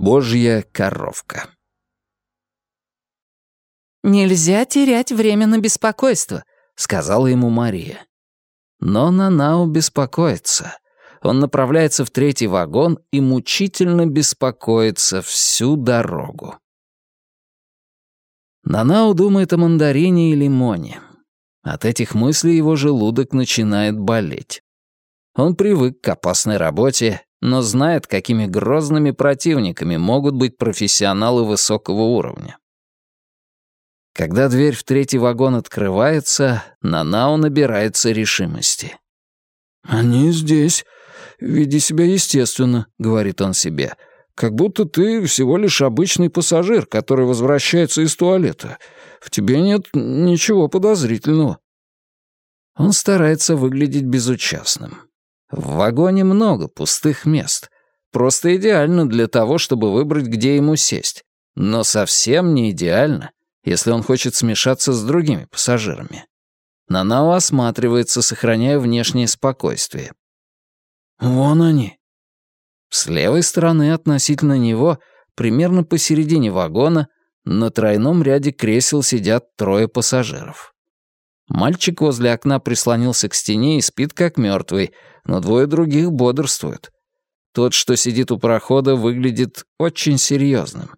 Божья коровка. «Нельзя терять время на беспокойство», — сказала ему Мария. Но Нанау беспокоится. Он направляется в третий вагон и мучительно беспокоится всю дорогу. Нанау думает о мандарине и лимоне. От этих мыслей его желудок начинает болеть. Он привык к опасной работе, но знает, какими грозными противниками могут быть профессионалы высокого уровня. Когда дверь в третий вагон открывается, Нанао набирается решимости. «Они здесь. Веди себя естественно», — говорит он себе. «Как будто ты всего лишь обычный пассажир, который возвращается из туалета. В тебе нет ничего подозрительного». Он старается выглядеть безучастным. В вагоне много пустых мест. Просто идеально для того, чтобы выбрать, где ему сесть. Но совсем не идеально, если он хочет смешаться с другими пассажирами. Нанао осматривается, сохраняя внешнее спокойствие. «Вон они». С левой стороны относительно него, примерно посередине вагона, на тройном ряде кресел сидят трое пассажиров. Мальчик возле окна прислонился к стене и спит как мертвый, но двое других бодрствуют. Тот, что сидит у прохода, выглядит очень серьезным.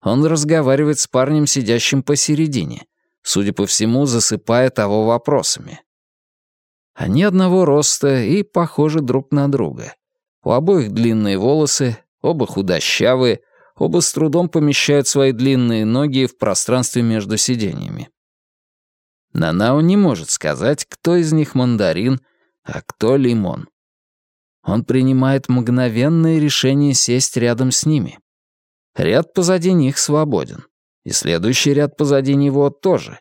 Он разговаривает с парнем, сидящим посередине, судя по всему, засыпая того вопросами. Они одного роста и похожи друг на друга. У обоих длинные волосы, оба худощавые, оба с трудом помещают свои длинные ноги в пространстве между сиденьями. Нанао не может сказать, кто из них мандарин, а кто лимон. Он принимает мгновенное решение сесть рядом с ними. Ряд позади них свободен. И следующий ряд позади него тоже.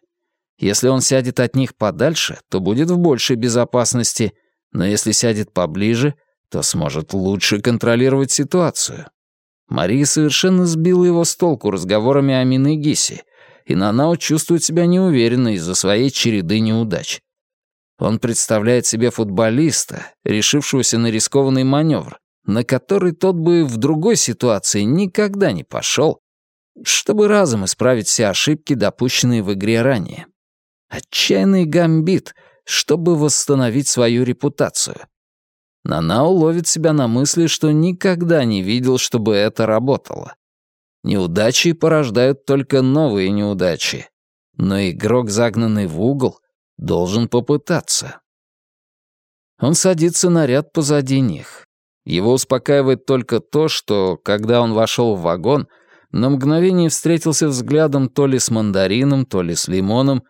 Если он сядет от них подальше, то будет в большей безопасности, но если сядет поближе, то сможет лучше контролировать ситуацию. Мария совершенно сбила его с толку разговорами о Минегисе, и Нанао чувствует себя неуверенно из-за своей череды неудач. Он представляет себе футболиста, решившегося на рискованный маневр, на который тот бы в другой ситуации никогда не пошел, чтобы разом исправить все ошибки, допущенные в игре ранее. Отчаянный гамбит, чтобы восстановить свою репутацию. Нанао ловит себя на мысли, что никогда не видел, чтобы это работало. Неудачи порождают только новые неудачи. Но игрок, загнанный в угол, должен попытаться. Он садится на ряд позади них. Его успокаивает только то, что, когда он вошел в вагон, на мгновение встретился взглядом то ли с мандарином, то ли с лимоном,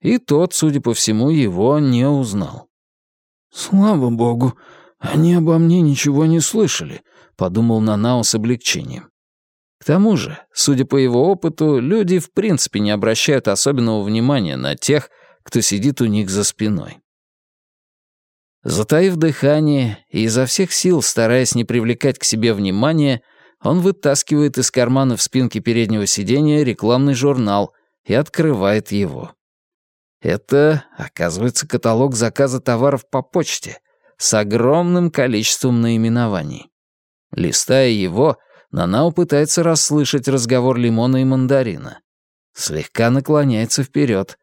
и тот, судя по всему, его не узнал. «Слава богу, они обо мне ничего не слышали», — подумал Нанао с облегчением. К тому же, судя по его опыту, люди в принципе не обращают особенного внимания на тех, кто сидит у них за спиной. Затаив дыхание и изо всех сил стараясь не привлекать к себе внимания, он вытаскивает из кармана в спинке переднего сиденья рекламный журнал и открывает его. Это, оказывается, каталог заказа товаров по почте с огромным количеством наименований. Листая его, Нанао пытается расслышать разговор лимона и мандарина. Слегка наклоняется вперед.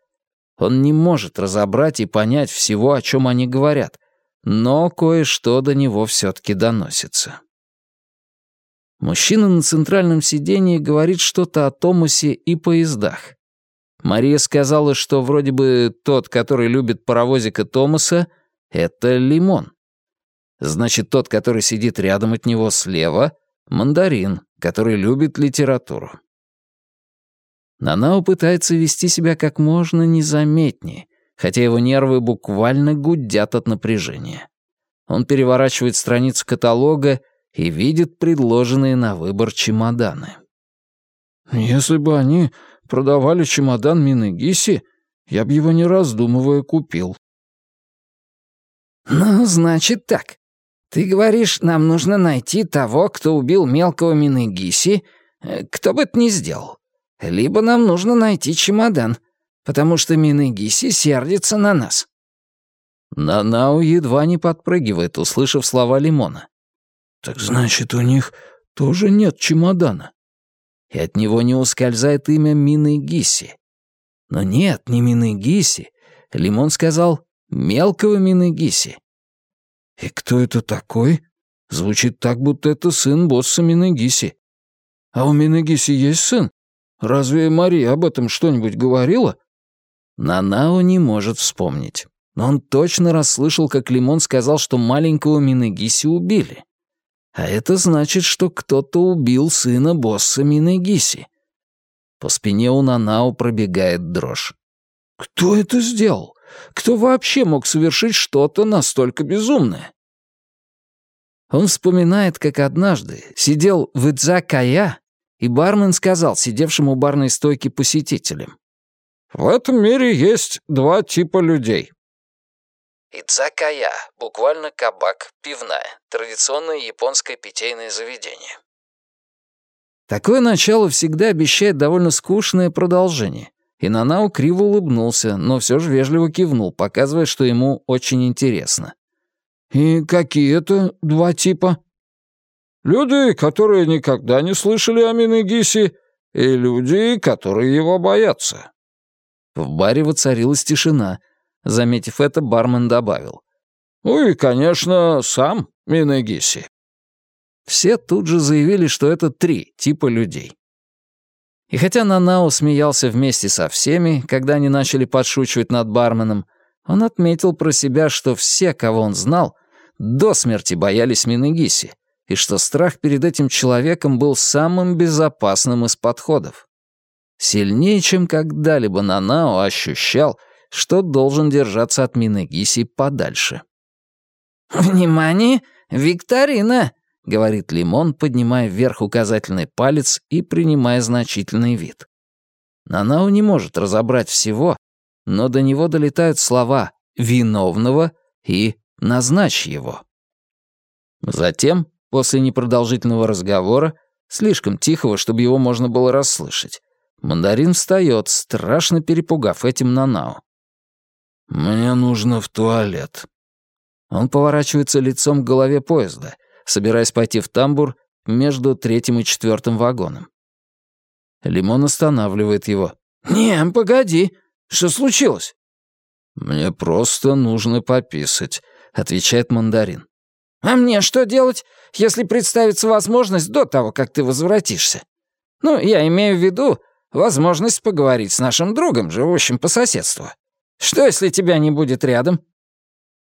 Он не может разобрать и понять всего, о чем они говорят — но кое-что до него все-таки доносится. Мужчина на центральном сидении говорит что-то о Томасе и поездах. Мария сказала, что вроде бы тот, который любит паровозика Томаса, это Лимон. Значит, тот, который сидит рядом от него слева, Мандарин, который любит литературу. Нанао пытается вести себя как можно незаметнее, хотя его нервы буквально гудят от напряжения. Он переворачивает страницу каталога и видит предложенные на выбор чемоданы. «Если бы они продавали чемодан Минегиси, я бы его не раздумывая купил». «Ну, значит так. Ты говоришь, нам нужно найти того, кто убил мелкого Минегиси, э, кто бы это ни сделал. Либо нам нужно найти чемодан потому что Минегиси сердится на нас». Нанао едва не подпрыгивает, услышав слова Лимона. «Так значит, у них тоже нет чемодана. И от него не ускользает имя Мины Гиси. Но нет, не Мины Гиси. Лимон сказал «мелкого Мины Гиси». И кто это такой? Звучит так, будто это сын босса Минегиси. А у Минегиси есть сын? Разве Мария об этом что-нибудь говорила? Нанао не может вспомнить. Но он точно расслышал, как Лимон сказал, что маленького Минегиси убили. А это значит, что кто-то убил сына босса Минегиси. По спине у Нанао пробегает дрожь. Кто это сделал? Кто вообще мог совершить что-то настолько безумное? Он вспоминает, как однажды сидел в Идзакая, и бармен сказал сидевшему у барной стойки посетителям. В этом мире есть два типа людей. Ицакая, буквально кабак, пивная, традиционное японское питейное заведение. Такое начало всегда обещает довольно скучное продолжение. И Нанао криво улыбнулся, но все же вежливо кивнул, показывая, что ему очень интересно. «И какие это два типа?» «Люди, которые никогда не слышали о Минегисе, и люди, которые его боятся. В баре воцарилась тишина. Заметив это, бармен добавил. «Ну и, конечно, сам Минегиси». Все тут же заявили, что это три типа людей. И хотя Нанао смеялся вместе со всеми, когда они начали подшучивать над барменом, он отметил про себя, что все, кого он знал, до смерти боялись Минегиси, и что страх перед этим человеком был самым безопасным из подходов. Сильнее, чем когда-либо Нанао ощущал, что должен держаться от Минагиси подальше. «Внимание! Викторина!» — говорит Лимон, поднимая вверх указательный палец и принимая значительный вид. Нанао не может разобрать всего, но до него долетают слова «виновного» и «назначь его». Затем, после непродолжительного разговора, слишком тихого, чтобы его можно было расслышать, Мандарин встает, страшно перепугав этим Нанао. «Мне нужно в туалет». Он поворачивается лицом к голове поезда, собираясь пойти в тамбур между третьим и четвертым вагоном. Лимон останавливает его. «Не, погоди. Что случилось?» «Мне просто нужно пописать», — отвечает мандарин. «А мне что делать, если представится возможность до того, как ты возвратишься? Ну, я имею в виду, возможность поговорить с нашим другом, живущим по соседству. Что, если тебя не будет рядом?»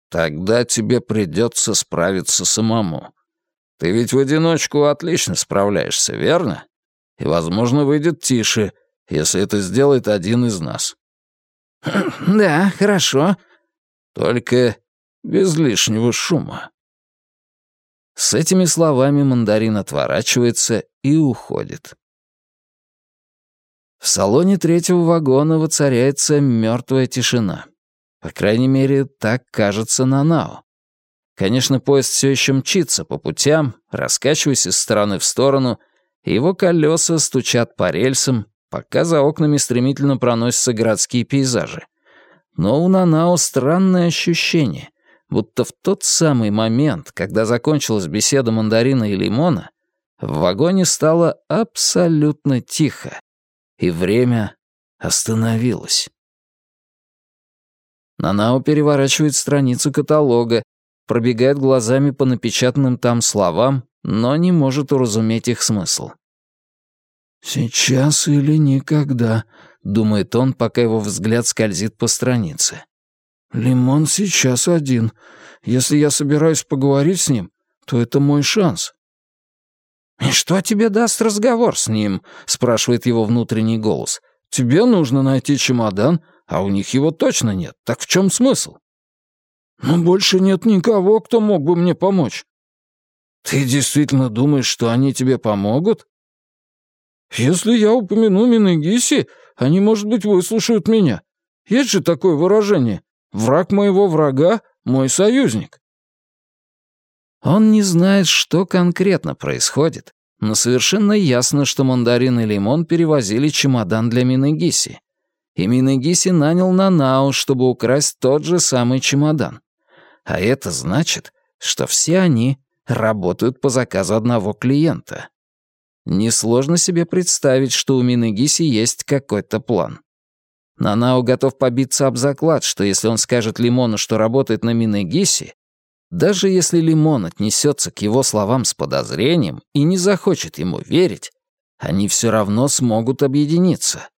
«Тогда тебе придется справиться самому. Ты ведь в одиночку отлично справляешься, верно? И, возможно, выйдет тише, если это сделает один из нас». «Да, хорошо». «Только без лишнего шума». С этими словами мандарин отворачивается и уходит. В салоне третьего вагона воцаряется мертвая тишина. По крайней мере, так кажется Нанао. Конечно, поезд все еще мчится по путям, раскачиваясь из стороны в сторону, и его колеса стучат по рельсам, пока за окнами стремительно проносятся городские пейзажи. Но у Нанао странное ощущение, будто в тот самый момент, когда закончилась беседа мандарина и лимона, в вагоне стало абсолютно тихо и время остановилось. Нанао переворачивает страницу каталога, пробегает глазами по напечатанным там словам, но не может уразуметь их смысл. «Сейчас или никогда», — думает он, пока его взгляд скользит по странице. «Лимон сейчас один. Если я собираюсь поговорить с ним, то это мой шанс. «И что тебе даст разговор с ним?» — спрашивает его внутренний голос. «Тебе нужно найти чемодан, а у них его точно нет. Так в чем смысл?» «Но больше нет никого, кто мог бы мне помочь». «Ты действительно думаешь, что они тебе помогут?» «Если я упомяну Минегиси, они, может быть, выслушают меня. Есть же такое выражение. Враг моего врага — мой союзник». Он не знает, что конкретно происходит, но совершенно ясно, что мандарин и лимон перевозили чемодан для Минегиси. И Минегиси нанял Нанао, чтобы украсть тот же самый чемодан. А это значит, что все они работают по заказу одного клиента. Несложно себе представить, что у Минегиси есть какой-то план. Нанао готов побиться об заклад, что если он скажет Лимону, что работает на Минегиси, даже если Лимон отнесется к его словам с подозрением и не захочет ему верить, они все равно смогут объединиться.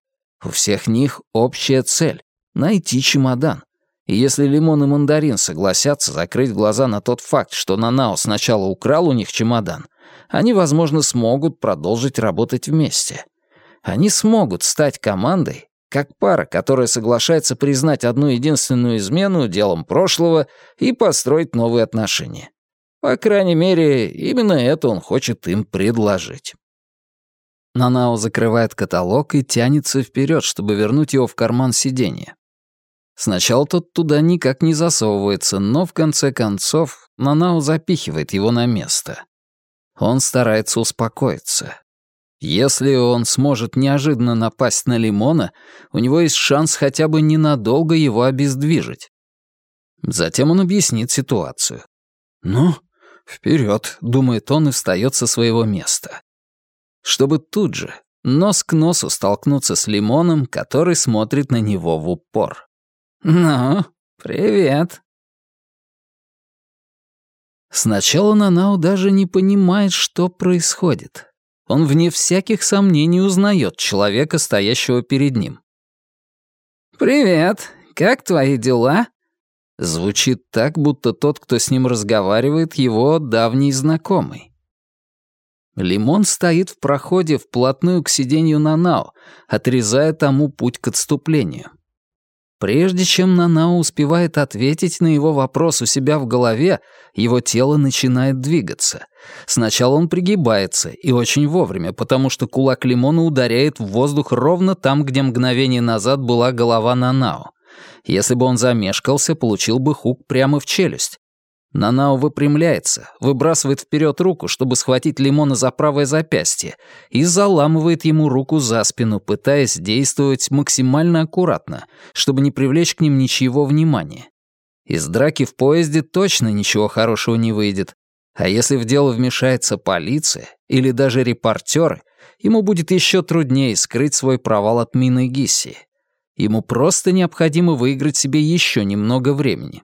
У всех них общая цель — найти чемодан. И если Лимон и Мандарин согласятся закрыть глаза на тот факт, что Нанао сначала украл у них чемодан — они, возможно, смогут продолжить работать вместе. Они смогут стать командой, как пара, которая соглашается признать одну единственную измену делом прошлого и построить новые отношения. По крайней мере, именно это он хочет им предложить. Нанао закрывает каталог и тянется вперед, чтобы вернуть его в карман сиденья. Сначала тот туда никак не засовывается, но в конце концов Нанао запихивает его на место. Он старается успокоиться. Если он сможет неожиданно напасть на Лимона, у него есть шанс хотя бы ненадолго его обездвижить. Затем он объяснит ситуацию. «Ну, вперед, думает он и встает со своего места. Чтобы тут же, нос к носу столкнуться с Лимоном, который смотрит на него в упор. «Ну, привет», Сначала Нанао даже не понимает, что происходит. Он вне всяких сомнений узнает человека, стоящего перед ним. «Привет, как твои дела?» Звучит так, будто тот, кто с ним разговаривает, его давний знакомый. Лимон стоит в проходе вплотную к сиденью Нанао, отрезая тому путь к отступлению. Прежде чем Нанао успевает ответить на его вопрос у себя в голове, его тело начинает двигаться. Сначала он пригибается, и очень вовремя, потому что кулак лимона ударяет в воздух ровно там, где мгновение назад была голова Нанао. Если бы он замешкался, получил бы хук прямо в челюсть. Нанао выпрямляется, выбрасывает вперед руку, чтобы схватить Лимона за правое запястье, и заламывает ему руку за спину, пытаясь действовать максимально аккуратно, чтобы не привлечь к ним ничьего внимания. Из драки в поезде точно ничего хорошего не выйдет, а если в дело вмешается полиция или даже репортеры, ему будет еще труднее скрыть свой провал от Мины Гисси. Ему просто необходимо выиграть себе еще немного времени.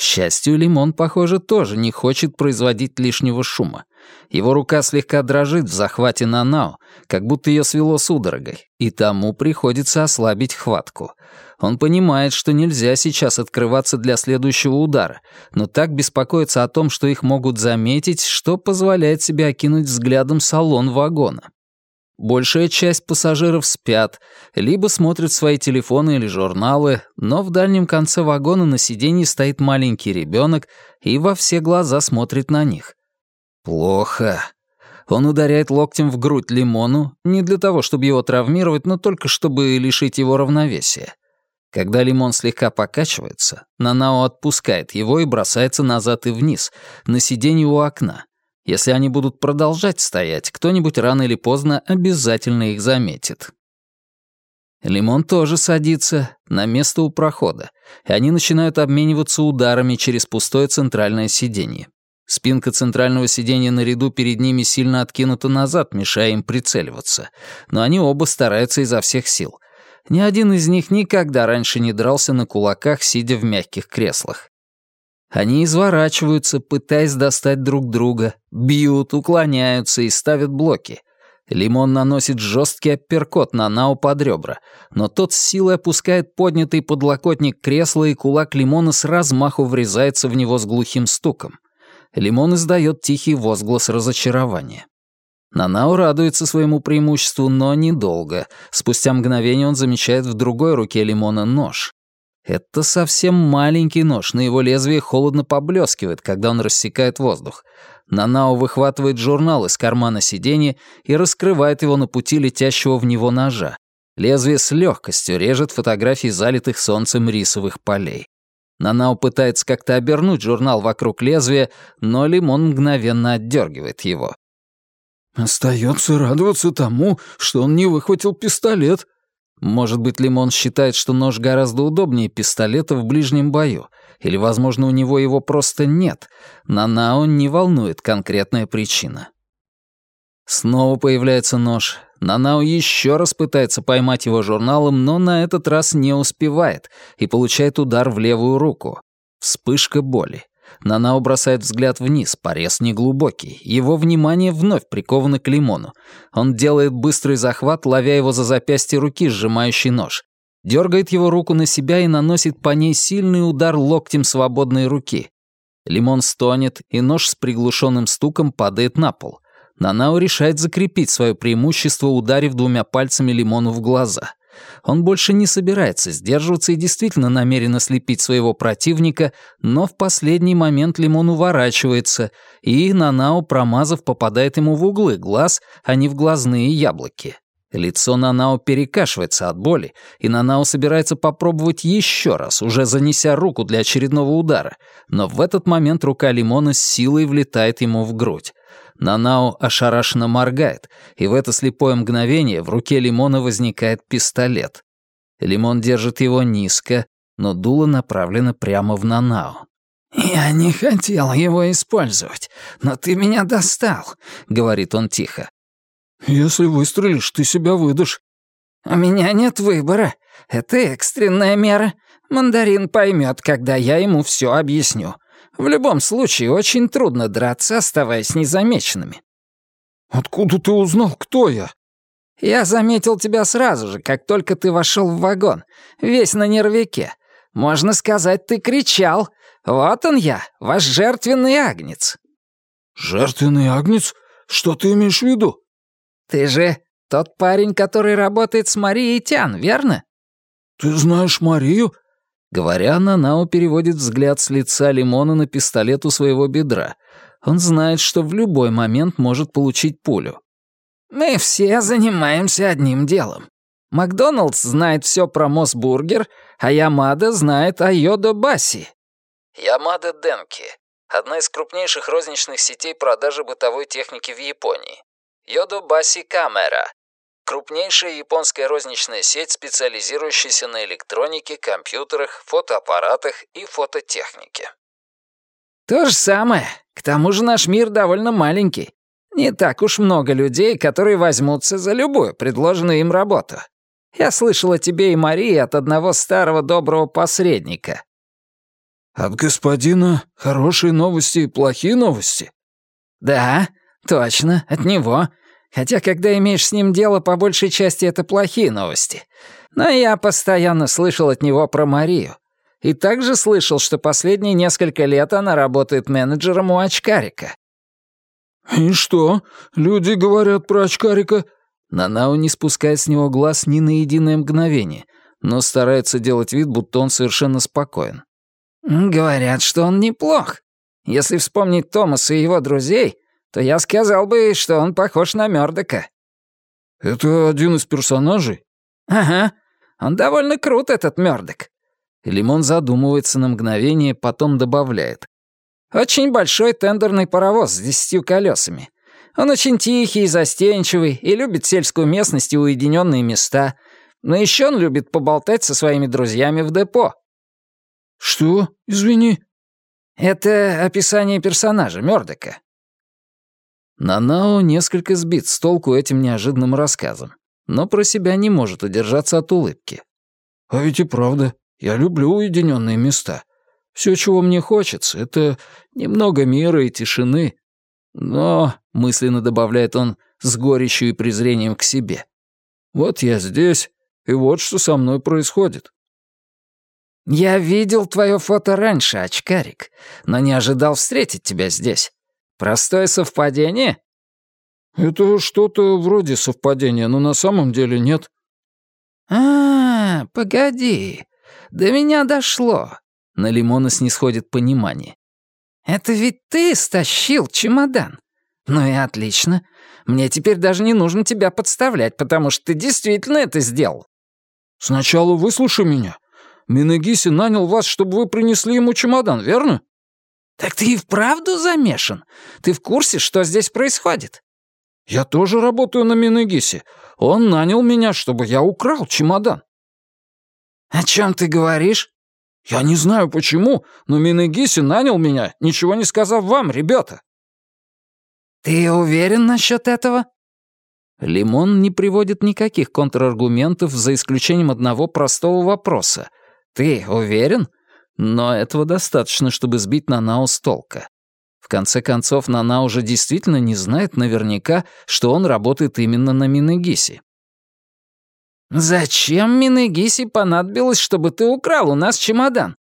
К счастью, Лимон, похоже, тоже не хочет производить лишнего шума. Его рука слегка дрожит в захвате Нанао, как будто ее свело судорогой, и тому приходится ослабить хватку. Он понимает, что нельзя сейчас открываться для следующего удара, но так беспокоится о том, что их могут заметить, что позволяет себе окинуть взглядом салон вагона. Большая часть пассажиров спят, либо смотрят свои телефоны или журналы, но в дальнем конце вагона на сиденье стоит маленький ребенок и во все глаза смотрит на них. Плохо. Он ударяет локтем в грудь Лимону, не для того, чтобы его травмировать, но только чтобы лишить его равновесия. Когда Лимон слегка покачивается, Нанао отпускает его и бросается назад и вниз, на сиденье у окна. Если они будут продолжать стоять, кто-нибудь рано или поздно обязательно их заметит. Лимон тоже садится на место у прохода, и они начинают обмениваться ударами через пустое центральное сиденье. Спинка центрального сиденья наряду перед ними сильно откинута назад, мешая им прицеливаться, но они оба стараются изо всех сил. Ни один из них никогда раньше не дрался на кулаках, сидя в мягких креслах. Они изворачиваются, пытаясь достать друг друга, бьют, уклоняются и ставят блоки. Лимон наносит жесткий апперкот на Нао под ребра, но тот с силой опускает поднятый подлокотник кресла, и кулак Лимона с размаху врезается в него с глухим стуком. Лимон издает тихий возглас разочарования. Нанао радуется своему преимуществу, но недолго. Спустя мгновение он замечает в другой руке Лимона нож. Это совсем маленький нож, на его лезвие холодно поблескивает, когда он рассекает воздух. Нанао выхватывает журнал из кармана сиденья и раскрывает его на пути летящего в него ножа. Лезвие с легкостью режет фотографии залитых солнцем рисовых полей. Нанао пытается как-то обернуть журнал вокруг лезвия, но Лимон мгновенно отдергивает его. «Остается радоваться тому, что он не выхватил пистолет», может быть, Лимон считает, что нож гораздо удобнее пистолета в ближнем бою, Или, возможно, у него его просто нет. Нанао не волнует конкретная причина. Снова появляется нож. Нанао еще раз пытается поймать его журналом, но на этот раз не успевает и получает удар в левую руку. Вспышка боли. Нанао бросает взгляд вниз, порез неглубокий. Его внимание вновь приковано к лимону. Он делает быстрый захват, ловя его за запястье руки, сжимающий нож. Дергает его руку на себя и наносит по ней сильный удар локтем свободной руки. Лимон стонет, и нож с приглушенным стуком падает на пол. Нанао решает закрепить свое преимущество, ударив двумя пальцами лимону в глаза. Он больше не собирается сдерживаться и действительно намерен ослепить своего противника, но в последний момент Лимон уворачивается, и Нанао, промазав, попадает ему в углы глаз, а не в глазные яблоки. Лицо Нанао перекашивается от боли, и Нанао собирается попробовать еще раз, уже занеся руку для очередного удара, но в этот момент рука Лимона с силой влетает ему в грудь. Нанао ошарашенно моргает, и в это слепое мгновение в руке Лимона возникает пистолет. Лимон держит его низко, но дуло направлено прямо в Нанао. «Я не хотел его использовать, но ты меня достал», — говорит он тихо. «Если выстрелишь, ты себя выдашь». «У меня нет выбора. Это экстренная мера. Мандарин поймет, когда я ему все объясню. В любом случае, очень трудно драться, оставаясь незамеченными». «Откуда ты узнал, кто я?» «Я заметил тебя сразу же, как только ты вошел в вагон, весь на нервике. Можно сказать, ты кричал. Вот он я, ваш жертвенный агнец». «Жертвенный агнец? Что ты имеешь в виду?» «Ты же тот парень, который работает с Марией Тян, верно?» «Ты знаешь Марию?» Говоря, Нанао переводит взгляд с лица Лимона на пистолет у своего бедра. Он знает, что в любой момент может получить пулю. «Мы все занимаемся одним делом. Макдоналдс знает все про Мосбургер, а Ямада знает о Йодо Баси». Ямада Денки — одна из крупнейших розничных сетей продажи бытовой техники в Японии. Йодо Баси Камера Крупнейшая японская розничная сеть, специализирующаяся на электронике, компьютерах, фотоаппаратах и фототехнике. То же самое. К тому же наш мир довольно маленький. Не так уж много людей, которые возьмутся за любую предложенную им работу. Я слышал о тебе и Марии от одного старого доброго посредника. От господина хорошие новости и плохие новости? Да, точно, от него. Хотя, когда имеешь с ним дело, по большей части это плохие новости. Но я постоянно слышал от него про Марию. И также слышал, что последние несколько лет она работает менеджером у очкарика. «И что? Люди говорят про очкарика?» Нанао не спускает с него глаз ни на единое мгновение, но старается делать вид, будто он совершенно спокоен. «Говорят, что он неплох. Если вспомнить Томаса и его друзей, то я сказал бы, что он похож на Мёрдока». «Это один из персонажей?» «Ага. Он довольно крут, этот Мёрдок». Лимон задумывается на мгновение, потом добавляет. «Очень большой тендерный паровоз с десятью колесами. Он очень тихий и застенчивый и любит сельскую местность и уединенные места. Но еще он любит поболтать со своими друзьями в депо». «Что? Извини». «Это описание персонажа Мёрдока. Нанао несколько сбит с толку этим неожиданным рассказом, но про себя не может удержаться от улыбки. «А ведь и правда, я люблю уединенные места. Все, чего мне хочется, это немного мира и тишины. Но, — мысленно добавляет он с горечью и презрением к себе, — вот я здесь, и вот что со мной происходит». «Я видел твое фото раньше, очкарик, но не ожидал встретить тебя здесь. Простое совпадение?» «Это что-то вроде совпадения, но на самом деле нет». «А, погоди. До меня дошло». На Лимона снисходит понимание. «Это ведь ты стащил чемодан. Ну и отлично. Мне теперь даже не нужно тебя подставлять, потому что ты действительно это сделал». «Сначала выслушай меня. Минагиси нанял вас, чтобы вы принесли ему чемодан, верно?» «Так ты и вправду замешан? Ты в курсе, что здесь происходит?» «Я тоже работаю на Минегисе. Он нанял меня, чтобы я украл чемодан». «О чем ты говоришь?» «Я не знаю почему, но Минегиси нанял меня, ничего не сказав вам, ребята». «Ты уверен насчет этого?» Лимон не приводит никаких контраргументов, за исключением одного простого вопроса. «Ты уверен?» Но этого достаточно, чтобы сбить Нанао с толка. В конце концов, Нана уже действительно не знает наверняка, что он работает именно на Минегиси. «Зачем Минегиси понадобилось, чтобы ты украл у нас чемодан?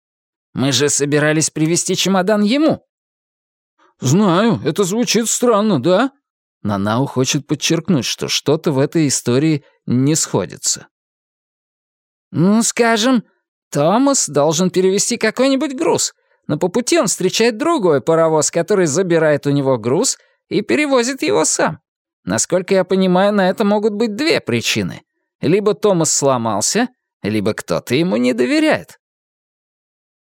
Мы же собирались привезти чемодан ему». «Знаю, это звучит странно, да?» Нанау хочет подчеркнуть, что что-то в этой истории не сходится. «Ну, скажем, Томас должен перевести какой-нибудь груз, но по пути он встречает другой паровоз, который забирает у него груз и перевозит его сам. Насколько я понимаю, на это могут быть две причины. Либо Томас сломался, либо кто-то ему не доверяет.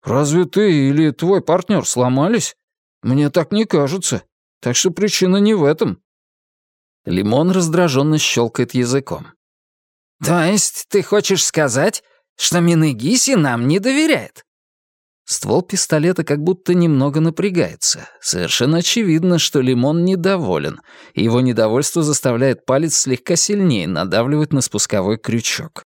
«Разве ты или твой партнер сломались? Мне так не кажется. Так что причина не в этом». Лимон раздраженно щелкает языком. «То есть ты хочешь сказать, что Минегиси нам не доверяет?» Ствол пистолета как будто немного напрягается. Совершенно очевидно, что Лимон недоволен, и его недовольство заставляет палец слегка сильнее надавливать на спусковой крючок.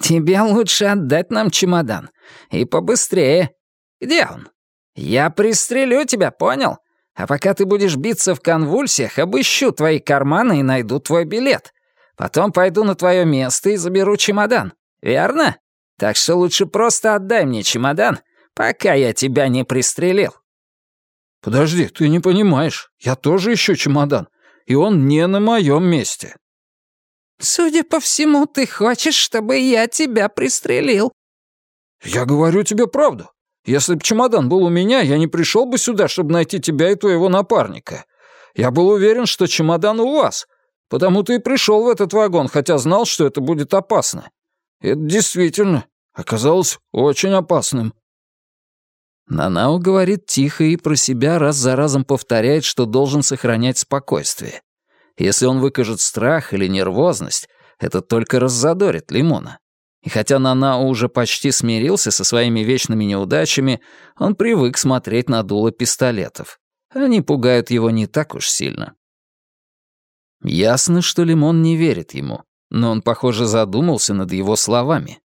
«Тебе лучше отдать нам чемодан. И побыстрее. Где он? Я пристрелю тебя, понял? А пока ты будешь биться в конвульсиях, обыщу твои карманы и найду твой билет. Потом пойду на твое место и заберу чемодан. Верно?» Так что лучше просто отдай мне чемодан, пока я тебя не пристрелил». «Подожди, ты не понимаешь. Я тоже ищу чемодан, и он не на моем месте». «Судя по всему, ты хочешь, чтобы я тебя пристрелил». «Я говорю тебе правду. Если бы чемодан был у меня, я не пришел бы сюда, чтобы найти тебя и твоего напарника. Я был уверен, что чемодан у вас, потому ты и пришел в этот вагон, хотя знал, что это будет опасно. Это действительно оказалось очень опасным. Нанао говорит тихо и про себя раз за разом повторяет, что должен сохранять спокойствие. Если он выкажет страх или нервозность, это только раззадорит Лимона. И хотя Нанао уже почти смирился со своими вечными неудачами, он привык смотреть на дуло пистолетов. Они пугают его не так уж сильно. Ясно, что Лимон не верит ему но он, похоже, задумался над его словами.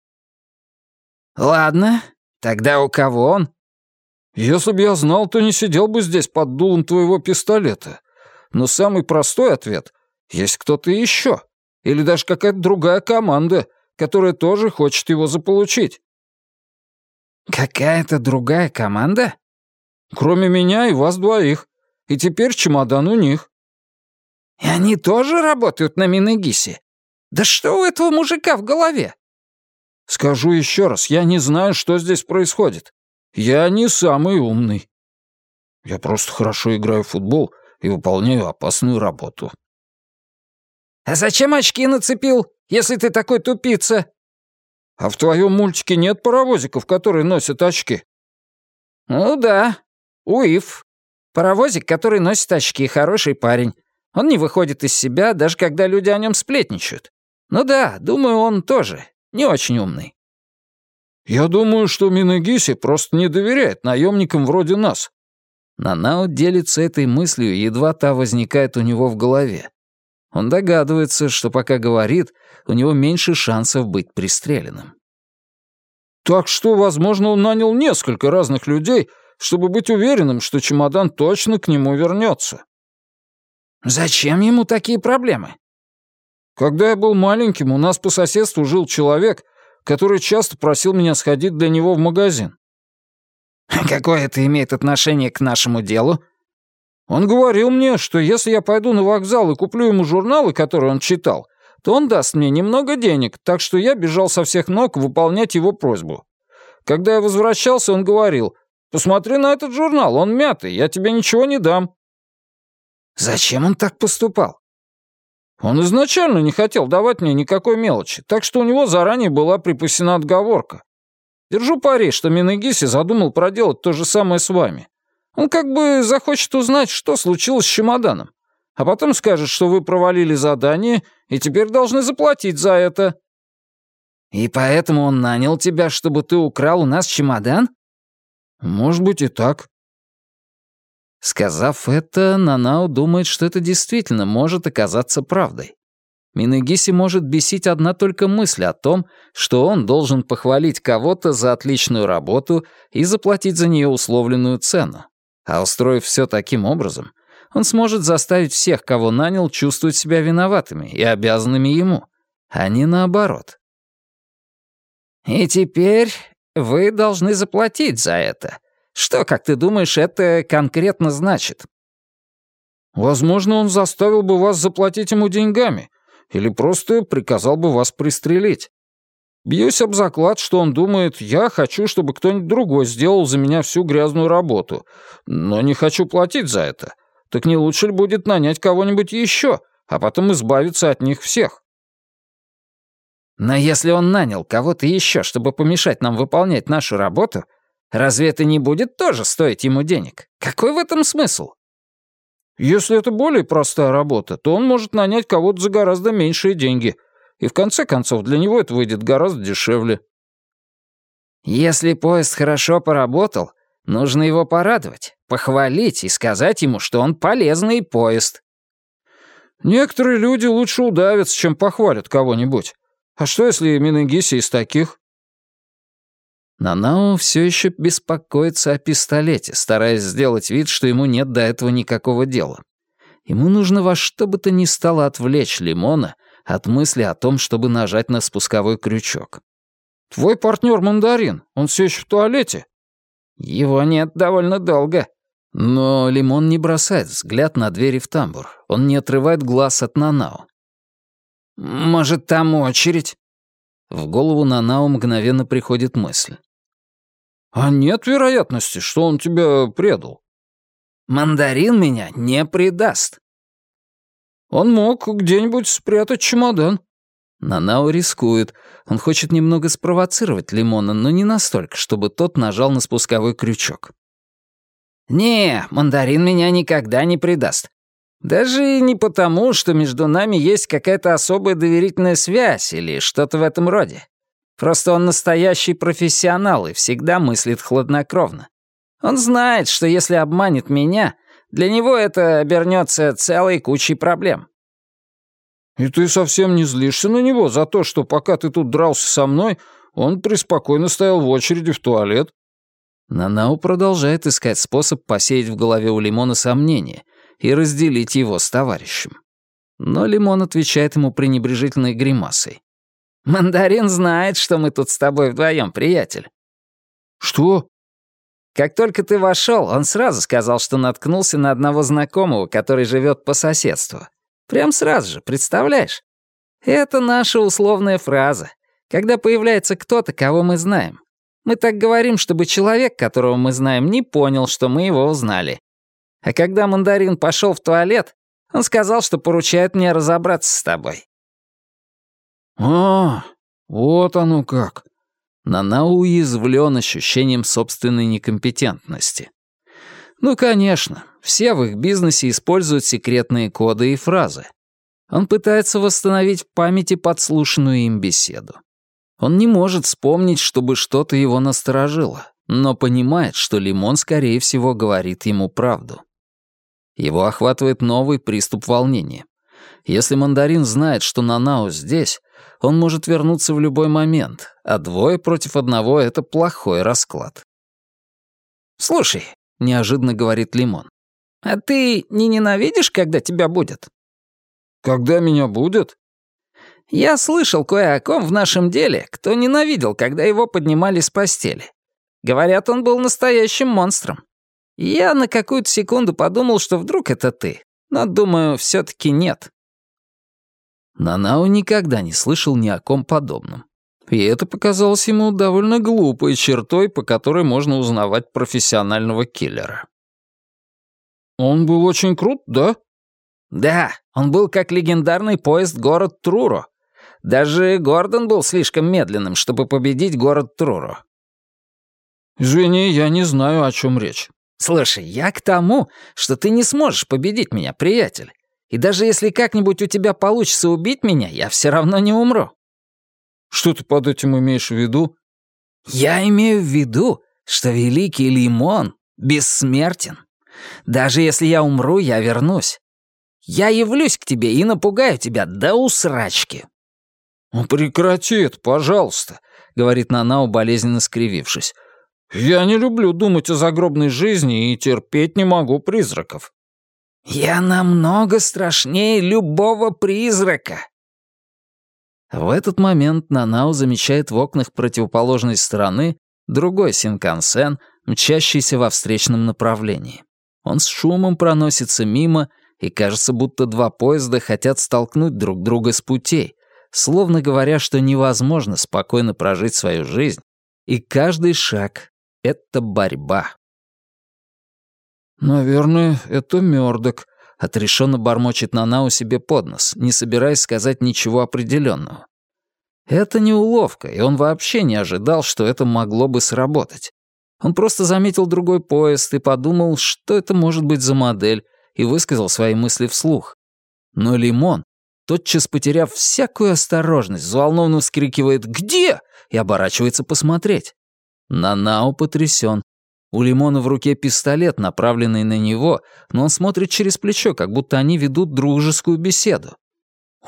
«Ладно, тогда у кого он?» «Если бы я знал, то не сидел бы здесь под дулом твоего пистолета. Но самый простой ответ — есть кто-то еще. Или даже какая-то другая команда, которая тоже хочет его заполучить». «Какая-то другая команда?» «Кроме меня и вас двоих. И теперь чемодан у них». «И они тоже работают на Минегисе?» «Да что у этого мужика в голове?» «Скажу еще раз, я не знаю, что здесь происходит. Я не самый умный. Я просто хорошо играю в футбол и выполняю опасную работу». «А зачем очки нацепил, если ты такой тупица?» «А в твоем мультике нет паровозиков, которые носят очки?» «Ну да, Уиф. Паровозик, который носит очки, хороший парень. Он не выходит из себя, даже когда люди о нем сплетничают. Ну да, думаю, он тоже не очень умный. Я думаю, что Минагиси просто не доверяет наемникам вроде нас. Нанао делится этой мыслью, едва та возникает у него в голове. Он догадывается, что пока говорит, у него меньше шансов быть пристреленным. Так что, возможно, он нанял несколько разных людей, чтобы быть уверенным, что чемодан точно к нему вернется. Зачем ему такие проблемы? Когда я был маленьким, у нас по соседству жил человек, который часто просил меня сходить для него в магазин. Какое это имеет отношение к нашему делу? Он говорил мне, что если я пойду на вокзал и куплю ему журналы, которые он читал, то он даст мне немного денег, так что я бежал со всех ног выполнять его просьбу. Когда я возвращался, он говорил, «Посмотри на этот журнал, он мятый, я тебе ничего не дам». Зачем он так поступал? Он изначально не хотел давать мне никакой мелочи, так что у него заранее была припасена отговорка. Держу пари, что Минегиси задумал проделать то же самое с вами. Он как бы захочет узнать, что случилось с чемоданом, а потом скажет, что вы провалили задание и теперь должны заплатить за это. «И поэтому он нанял тебя, чтобы ты украл у нас чемодан?» «Может быть и так». Сказав это, Нанао думает, что это действительно может оказаться правдой. Минагиси может бесить одна только мысль о том, что он должен похвалить кого-то за отличную работу и заплатить за нее условленную цену. А устроив все таким образом, он сможет заставить всех, кого нанял, чувствовать себя виноватыми и обязанными ему, а не наоборот. «И теперь вы должны заплатить за это. Что, как ты думаешь, это конкретно значит?» «Возможно, он заставил бы вас заплатить ему деньгами, или просто приказал бы вас пристрелить. Бьюсь об заклад, что он думает, я хочу, чтобы кто-нибудь другой сделал за меня всю грязную работу, но не хочу платить за это. Так не лучше ли будет нанять кого-нибудь еще, а потом избавиться от них всех? Но если он нанял кого-то еще, чтобы помешать нам выполнять нашу работу, разве это не будет тоже стоить ему денег? Какой в этом смысл? Если это более простая работа, то он может нанять кого-то за гораздо меньшие деньги. И в конце концов для него это выйдет гораздо дешевле. Если поезд хорошо поработал, нужно его порадовать, похвалить и сказать ему, что он полезный поезд. Некоторые люди лучше удавятся, чем похвалят кого-нибудь. А что, если Минагиси из таких? Нанао все еще беспокоится о пистолете, стараясь сделать вид, что ему нет до этого никакого дела. Ему нужно во что бы то ни стало отвлечь Лимона от мысли о том, чтобы нажать на спусковой крючок. «Твой партнер мандарин, он все еще в туалете?» «Его нет довольно долго». Но Лимон не бросает взгляд на двери в тамбур. Он не отрывает глаз от Нанао. «Может, там очередь?» В голову Нанао мгновенно приходит мысль. «А нет вероятности, что он тебя предал?» «Мандарин меня не предаст». «Он мог где-нибудь спрятать чемодан». Нанао рискует. Он хочет немного спровоцировать Лимона, но не настолько, чтобы тот нажал на спусковой крючок. «Не, мандарин меня никогда не предаст. Даже не потому, что между нами есть какая-то особая доверительная связь или что-то в этом роде. Просто он настоящий профессионал и всегда мыслит хладнокровно. Он знает, что если обманет меня, для него это обернется целой кучей проблем. «И ты совсем не злишься на него за то, что пока ты тут дрался со мной, он преспокойно стоял в очереди в туалет?» Нанао продолжает искать способ посеять в голове у Лимона сомнения и разделить его с товарищем. Но Лимон отвечает ему пренебрежительной гримасой. Мандарин знает, что мы тут с тобой вдвоем, приятель». «Что?» «Как только ты вошел, он сразу сказал, что наткнулся на одного знакомого, который живет по соседству. Прям сразу же, представляешь? Это наша условная фраза, когда появляется кто-то, кого мы знаем. Мы так говорим, чтобы человек, которого мы знаем, не понял, что мы его узнали. А когда мандарин пошел в туалет, он сказал, что поручает мне разобраться с тобой. «А, вот оно как!» Нана уязвлен ощущением собственной некомпетентности. Ну, конечно, все в их бизнесе используют секретные коды и фразы. Он пытается восстановить в памяти подслушанную им беседу. Он не может вспомнить, чтобы что-то его насторожило, но понимает, что Лимон, скорее всего, говорит ему правду. Его охватывает новый приступ волнения. Если мандарин знает, что Нанао здесь, он может вернуться в любой момент, а двое против одного — это плохой расклад. «Слушай», — неожиданно говорит Лимон, «а ты не ненавидишь, когда тебя будет?» «Когда меня будет?» «Я слышал кое о ком в нашем деле, кто ненавидел, когда его поднимали с постели. Говорят, он был настоящим монстром. Я на какую-то секунду подумал, что вдруг это ты, но, думаю, все таки нет». Нанао никогда не слышал ни о ком подобном. И это показалось ему довольно глупой чертой, по которой можно узнавать профессионального киллера. «Он был очень крут, да?» «Да, он был как легендарный поезд город Труро. Даже Гордон был слишком медленным, чтобы победить город Труро». «Извини, я не знаю, о чем речь». «Слушай, я к тому, что ты не сможешь победить меня, приятель. И даже если как-нибудь у тебя получится убить меня, я все равно не умру». Что ты под этим имеешь в виду?» «Я имею в виду, что великий лимон бессмертен. Даже если я умру, я вернусь. Я явлюсь к тебе и напугаю тебя до усрачки». «Ну, прекрати это, пожалуйста», — говорит Нанао, болезненно скривившись. «Я не люблю думать о загробной жизни и терпеть не могу призраков». «Я намного страшнее любого призрака». В этот момент Нанао замечает в окнах противоположной стороны другой Синкансен, мчащийся во встречном направлении. Он с шумом проносится мимо, и кажется, будто два поезда хотят столкнуть друг друга с путей, словно говоря, что невозможно спокойно прожить свою жизнь, и каждый шаг — это борьба. «Наверное, это Мёрдок», — отрешенно бормочет Нанау себе под нос, не собираясь сказать ничего определенного. Это не уловка, и он вообще не ожидал, что это могло бы сработать. Он просто заметил другой поезд и подумал, что это может быть за модель, и высказал свои мысли вслух. Но Лимон, тотчас потеряв всякую осторожность, взволнованно вскрикивает «Где?» и оборачивается посмотреть. Нанао потрясен. У Лимона в руке пистолет, направленный на него, но он смотрит через плечо, как будто они ведут дружескую беседу.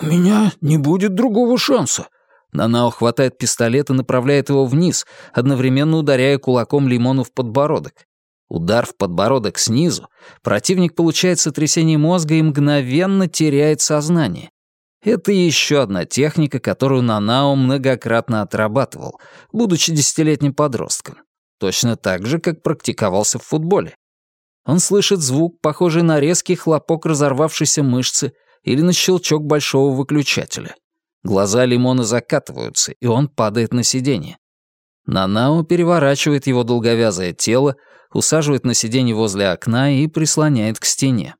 «У меня не будет другого шанса», Нанао хватает пистолет и направляет его вниз, одновременно ударяя кулаком Лимону в подбородок. Удар в подбородок снизу, противник получает сотрясение мозга и мгновенно теряет сознание. Это еще одна техника, которую Нанао многократно отрабатывал, будучи десятилетним подростком. Точно так же, как практиковался в футболе. Он слышит звук, похожий на резкий хлопок разорвавшейся мышцы или на щелчок большого выключателя. Глаза Лимона закатываются, и он падает на сиденье. Нанао переворачивает его долговязое тело, усаживает на сиденье возле окна и прислоняет к стене.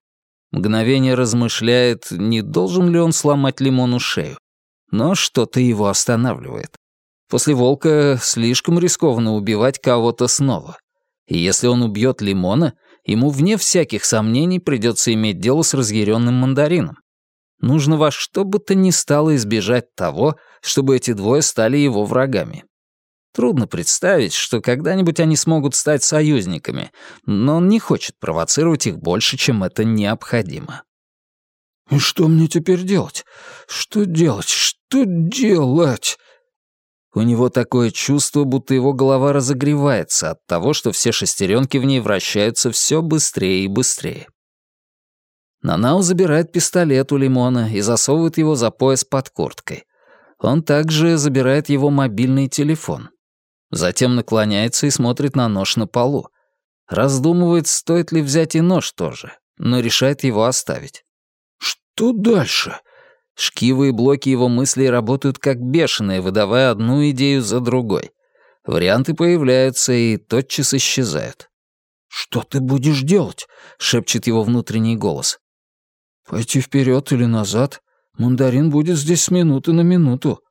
Мгновение размышляет, не должен ли он сломать Лимону шею. Но что-то его останавливает. После волка слишком рискованно убивать кого-то снова. И если он убьет Лимона, ему вне всяких сомнений придется иметь дело с разъяренным мандарином. Нужно во что бы то ни стало избежать того, чтобы эти двое стали его врагами. Трудно представить, что когда-нибудь они смогут стать союзниками, но он не хочет провоцировать их больше, чем это необходимо. «И что мне теперь делать? Что делать? Что делать?» У него такое чувство, будто его голова разогревается от того, что все шестеренки в ней вращаются все быстрее и быстрее. Нанау забирает пистолет у Лимона и засовывает его за пояс под курткой. Он также забирает его мобильный телефон. Затем наклоняется и смотрит на нож на полу. Раздумывает, стоит ли взять и нож тоже, но решает его оставить. «Что дальше?» Шкивы и блоки его мыслей работают как бешеные, выдавая одну идею за другой. Варианты появляются и тотчас исчезают. «Что ты будешь делать?» — шепчет его внутренний голос. «Пойти вперед или назад? Мандарин будет здесь с минуты на минуту».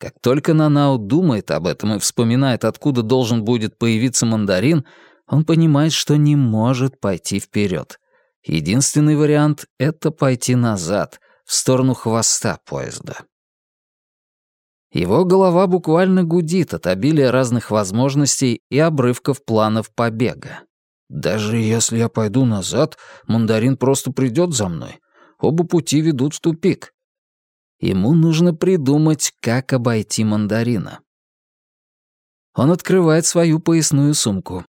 Как только Нанао думает об этом и вспоминает, откуда должен будет появиться мандарин, он понимает, что не может пойти вперед. Единственный вариант — это пойти назад, в сторону хвоста поезда. Его голова буквально гудит от обилия разных возможностей и обрывков планов побега. «Даже если я пойду назад, мандарин просто придет за мной. Оба пути ведут в тупик. Ему нужно придумать, как обойти мандарина. Он открывает свою поясную сумку.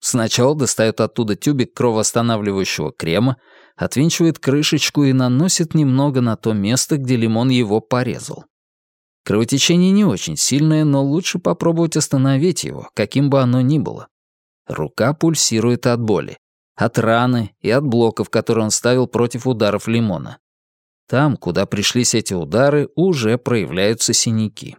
Сначала достает оттуда тюбик кровоостанавливающего крема, отвинчивает крышечку и наносит немного на то место, где лимон его порезал. Кровотечение не очень сильное, но лучше попробовать остановить его, каким бы оно ни было. Рука пульсирует от боли от раны и от блоков, которые он ставил против ударов лимона. Там, куда пришлись эти удары, уже проявляются синяки.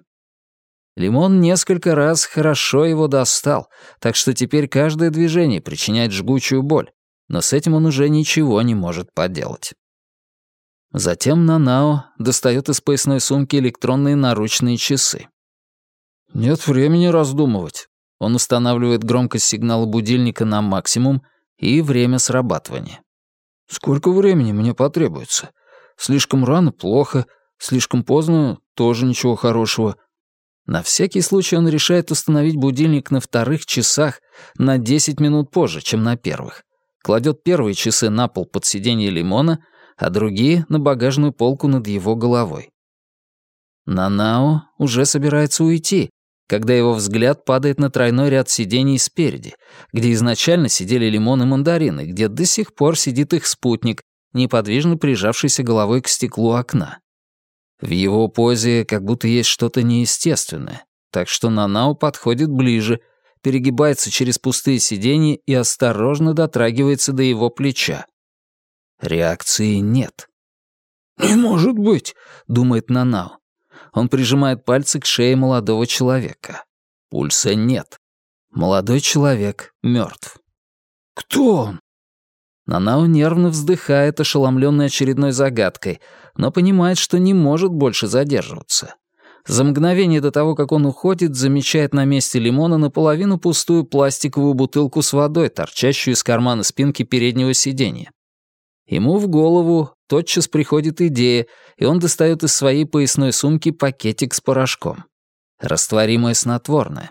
Лимон несколько раз хорошо его достал, так что теперь каждое движение причиняет жгучую боль, но с этим он уже ничего не может поделать. Затем Нанао достает из поясной сумки электронные наручные часы. «Нет времени раздумывать». Он устанавливает громкость сигнала будильника на максимум и время срабатывания. «Сколько времени мне потребуется? Слишком рано — плохо, слишком поздно — тоже ничего хорошего. На всякий случай он решает установить будильник на вторых часах на 10 минут позже, чем на первых. Кладет первые часы на пол под сиденье лимона, а другие — на багажную полку над его головой. Нанао уже собирается уйти, когда его взгляд падает на тройной ряд сидений спереди, где изначально сидели лимон и мандарины, где до сих пор сидит их спутник, неподвижно прижавшийся головой к стеклу окна. В его позе как будто есть что-то неестественное, так что Нанао подходит ближе, перегибается через пустые сиденья и осторожно дотрагивается до его плеча. Реакции нет. «Не может быть», — думает Нанао. Он прижимает пальцы к шее молодого человека. Пульса нет. Молодой человек мертв. «Кто он?» Нанао нервно вздыхает, ошеломленный очередной загадкой, но понимает, что не может больше задерживаться. За мгновение до того, как он уходит, замечает на месте лимона наполовину пустую пластиковую бутылку с водой, торчащую из кармана спинки переднего сиденья. Ему в голову тотчас приходит идея, и он достает из своей поясной сумки пакетик с порошком. Растворимое снотворное.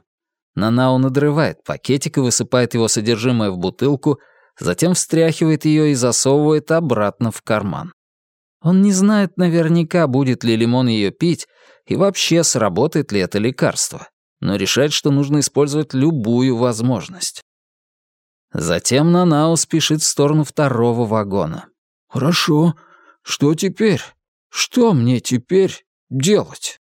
Нанао надрывает пакетик и высыпает его содержимое в бутылку, затем встряхивает ее и засовывает обратно в карман. Он не знает наверняка, будет ли лимон ее пить и вообще сработает ли это лекарство, но решает, что нужно использовать любую возможность. Затем Нанао спешит в сторону второго вагона. «Хорошо. Что теперь? Что мне теперь делать?»